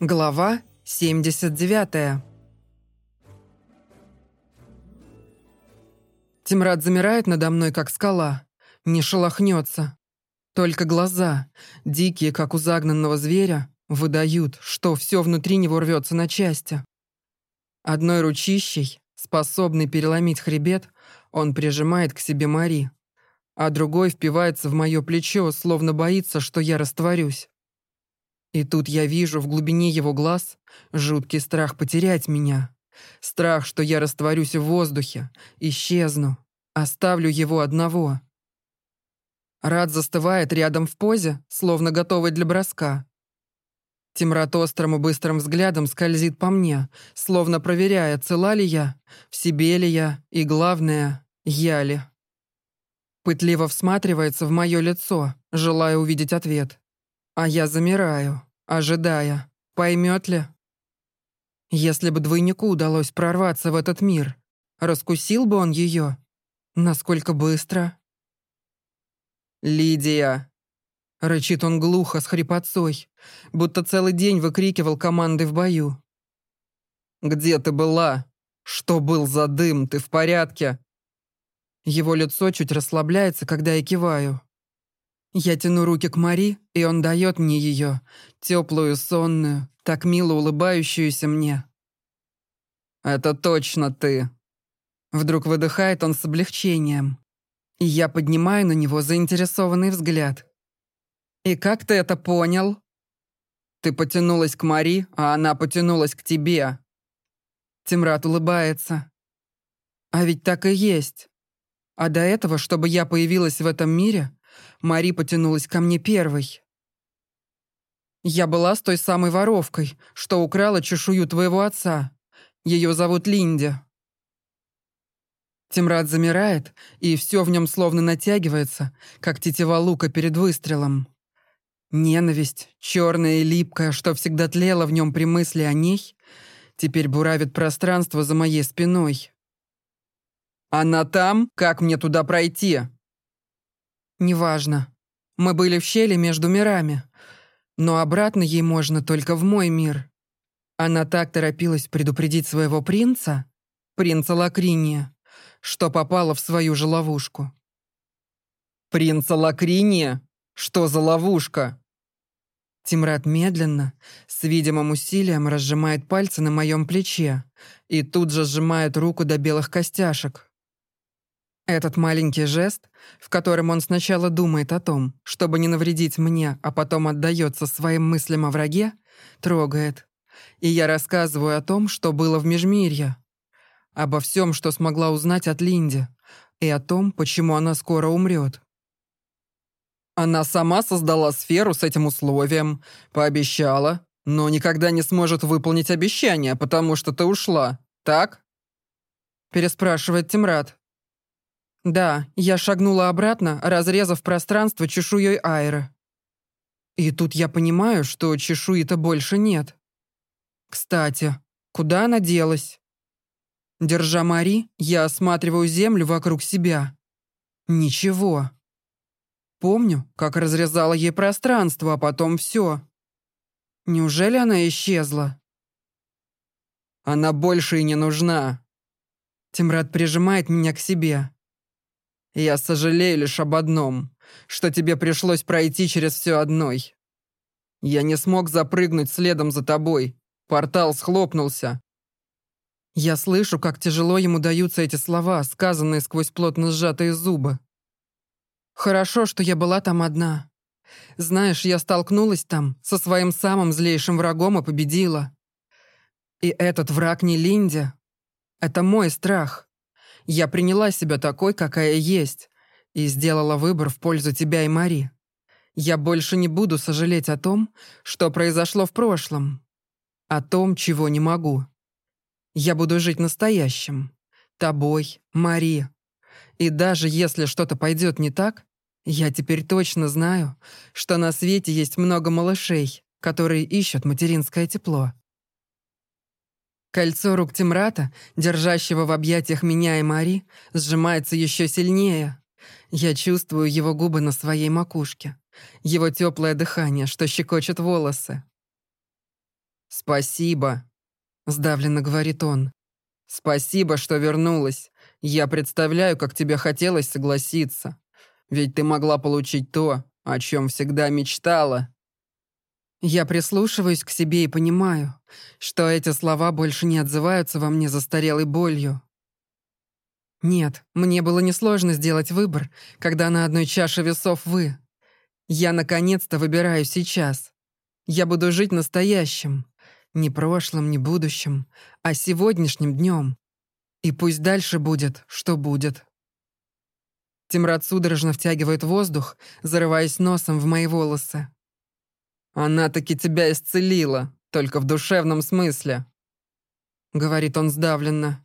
Глава 79 Тимрад замирает надо мной, как скала. Не шелохнется. Только глаза, дикие, как у загнанного зверя, выдают, что все внутри него рвется на части. Одной ручищей, способный переломить хребет, он прижимает к себе Мари, а другой впивается в мое плечо, словно боится, что я растворюсь. И тут я вижу в глубине его глаз жуткий страх потерять меня. Страх, что я растворюсь в воздухе, исчезну, оставлю его одного. Рад застывает рядом в позе, словно готовый для броска. Тимрат острым и быстрым взглядом скользит по мне, словно проверяя, цела ли я, в себе ли я и, главное, я ли. Пытливо всматривается в мое лицо, желая увидеть ответ. А я замираю ожидая, поймет ли. Если бы двойнику удалось прорваться в этот мир, раскусил бы он ее? Насколько быстро? «Лидия!» — рычит он глухо с хрипотцой, будто целый день выкрикивал команды в бою. «Где ты была? Что был за дым? Ты в порядке?» Его лицо чуть расслабляется, когда я киваю. Я тяну руки к Мари, и он дает мне ее, теплую, сонную, так мило улыбающуюся мне. «Это точно ты!» Вдруг выдыхает он с облегчением. И я поднимаю на него заинтересованный взгляд. «И как ты это понял?» «Ты потянулась к Мари, а она потянулась к тебе». Тимрат улыбается. «А ведь так и есть. А до этого, чтобы я появилась в этом мире, Мари потянулась ко мне первой. «Я была с той самой воровкой, что украла чешую твоего отца. Ее зовут Линди». Тимрад замирает, и все в нем словно натягивается, как тетива лука перед выстрелом. Ненависть, черная и липкая, что всегда тлела в нем при мысли о ней, теперь буравит пространство за моей спиной. «Она там? Как мне туда пройти?» «Неважно. Мы были в щели между мирами. Но обратно ей можно только в мой мир. Она так торопилась предупредить своего принца, принца Лакриния, что попала в свою же ловушку». «Принца Лакриния? Что за ловушка?» Тимрад медленно, с видимым усилием разжимает пальцы на моем плече и тут же сжимает руку до белых костяшек. Этот маленький жест, в котором он сначала думает о том, чтобы не навредить мне, а потом отдается своим мыслям о враге, трогает. И я рассказываю о том, что было в Межмирье. Обо всем, что смогла узнать от Линди. И о том, почему она скоро умрет. Она сама создала сферу с этим условием, пообещала, но никогда не сможет выполнить обещание, потому что ты ушла, так? Переспрашивает Тимрад. Да, я шагнула обратно, разрезав пространство чешуей Айры. И тут я понимаю, что чешуи-то больше нет. Кстати, куда она делась? Держа Мари, я осматриваю землю вокруг себя. Ничего. Помню, как разрезала ей пространство, а потом все. Неужели она исчезла? Она больше и не нужна. Тимрад прижимает меня к себе. Я сожалею лишь об одном, что тебе пришлось пройти через все одной. Я не смог запрыгнуть следом за тобой. Портал схлопнулся. Я слышу, как тяжело ему даются эти слова, сказанные сквозь плотно сжатые зубы. Хорошо, что я была там одна. Знаешь, я столкнулась там со своим самым злейшим врагом и победила. И этот враг не Линди. Это мой страх. Я приняла себя такой, какая есть, и сделала выбор в пользу тебя и Мари. Я больше не буду сожалеть о том, что произошло в прошлом, о том, чего не могу. Я буду жить настоящим, тобой, Мари. И даже если что-то пойдет не так, я теперь точно знаю, что на свете есть много малышей, которые ищут материнское тепло. Кольцо рук Тимрата, держащего в объятиях меня и Мари, сжимается еще сильнее. Я чувствую его губы на своей макушке, его теплое дыхание, что щекочет волосы. «Спасибо», — сдавленно говорит он. «Спасибо, что вернулась. Я представляю, как тебе хотелось согласиться. Ведь ты могла получить то, о чем всегда мечтала». Я прислушиваюсь к себе и понимаю, что эти слова больше не отзываются во мне застарелой болью. Нет, мне было несложно сделать выбор, когда на одной чаше весов вы. Я наконец-то выбираю сейчас. Я буду жить настоящим. Не прошлым, не будущим, а сегодняшним днем. И пусть дальше будет, что будет. Тимрад судорожно втягивает воздух, зарываясь носом в мои волосы. «Она таки тебя исцелила, только в душевном смысле», — говорит он сдавленно.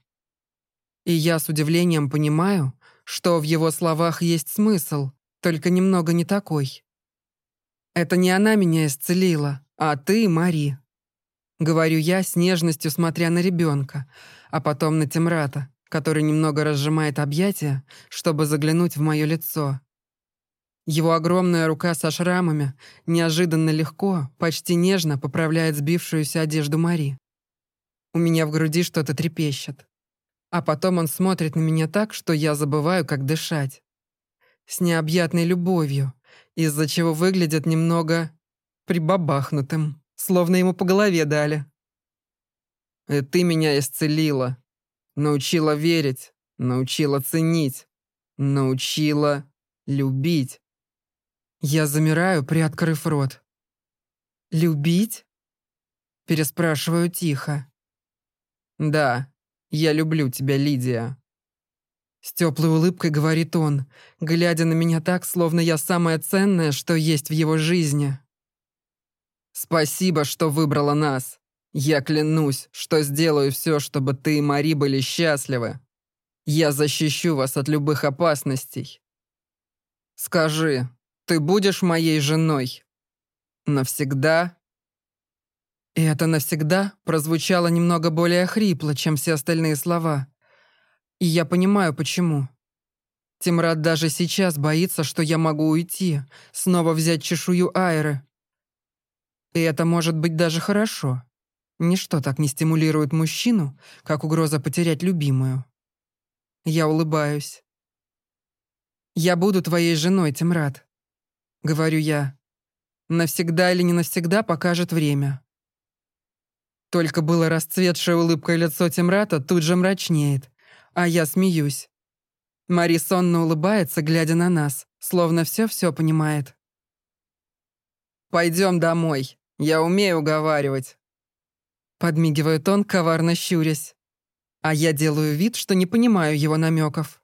И я с удивлением понимаю, что в его словах есть смысл, только немного не такой. Это не она меня исцелила, а ты, Мари. Говорю я с нежностью, смотря на ребенка, а потом на Темрата, который немного разжимает объятия, чтобы заглянуть в мое лицо. Его огромная рука со шрамами неожиданно легко, почти нежно поправляет сбившуюся одежду Мари. У меня в груди что-то трепещет. А потом он смотрит на меня так, что я забываю, как дышать. С необъятной любовью, из-за чего выглядит немного прибабахнутым, словно ему по голове дали. «И ты меня исцелила, научила верить, научила ценить, научила любить». Я замираю, приоткрыв рот. «Любить?» Переспрашиваю тихо. «Да, я люблю тебя, Лидия». С теплой улыбкой говорит он, глядя на меня так, словно я самое ценное, что есть в его жизни. «Спасибо, что выбрала нас. Я клянусь, что сделаю все, чтобы ты и Мари были счастливы. Я защищу вас от любых опасностей. Скажи, ты будешь моей женой? Навсегда?» И это навсегда прозвучало немного более хрипло, чем все остальные слова. И я понимаю, почему. Тимрад даже сейчас боится, что я могу уйти, снова взять чешую Айры. И это может быть даже хорошо. Ничто так не стимулирует мужчину, как угроза потерять любимую. Я улыбаюсь. «Я буду твоей женой, Тимрад», — говорю я. «Навсегда или не навсегда покажет время». Только было расцветшее улыбкой лицо Тимрата тут же мрачнеет, а я смеюсь. Мари сонно улыбается, глядя на нас, словно все-все понимает. «Пойдем домой, я умею уговаривать», — подмигивает он, коварно щурясь. А я делаю вид, что не понимаю его намеков.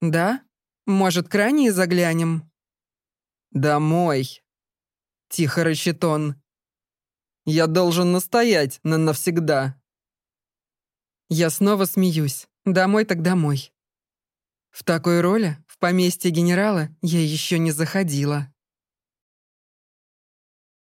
«Да? Может, к ранее заглянем?» «Домой», — тихо рычит он, я должен настоять на навсегда. Я снова смеюсь. Домой так домой. В такой роли в поместье генерала я еще не заходила.